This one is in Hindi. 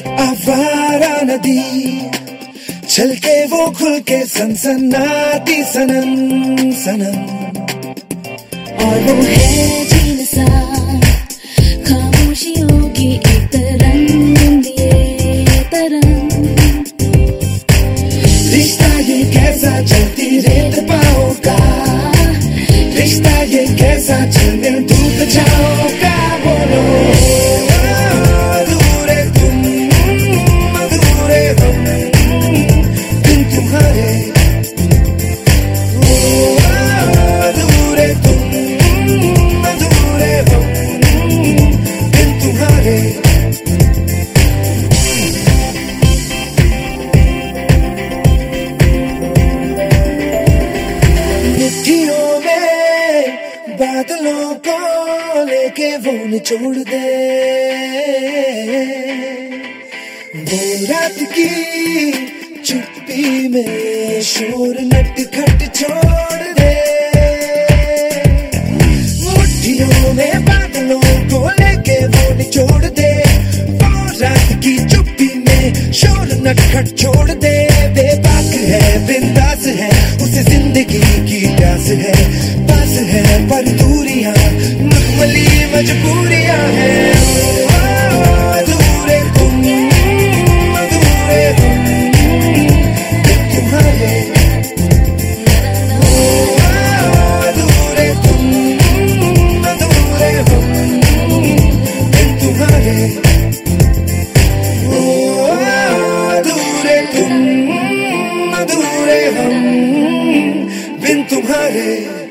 फवारा नदी चल के वो खुल के सन सनसनाती सनम सनम और वो है झील सा खामोशियों की एक तरंग दिए तरंग। रिश्ता ये कैसा चलती रेत पाओ का? रिश्ता ये कैसा चलने दूध जाओ का बोलो? बादलों को लेके वो निचोड़ दे। वो रात की चुप्पी में शोर नट खट छोड़ दे। मुट्ठियों में बादलों को लेके वो निचोड़ दे। वो रात की चुप्पी में शोर नटखट छोड़ दे। बेबाक है, बिंदास है, उसे ज़िंदगी की प्यास है, पास है, पर मजबूरियाँ हैं। हाँ, अधूरे तुम अधूरे हाँ, तुम तुम्हारे। हाँ, अधूरे तुम तुम अधूरे हम। बिन तुम्हारे।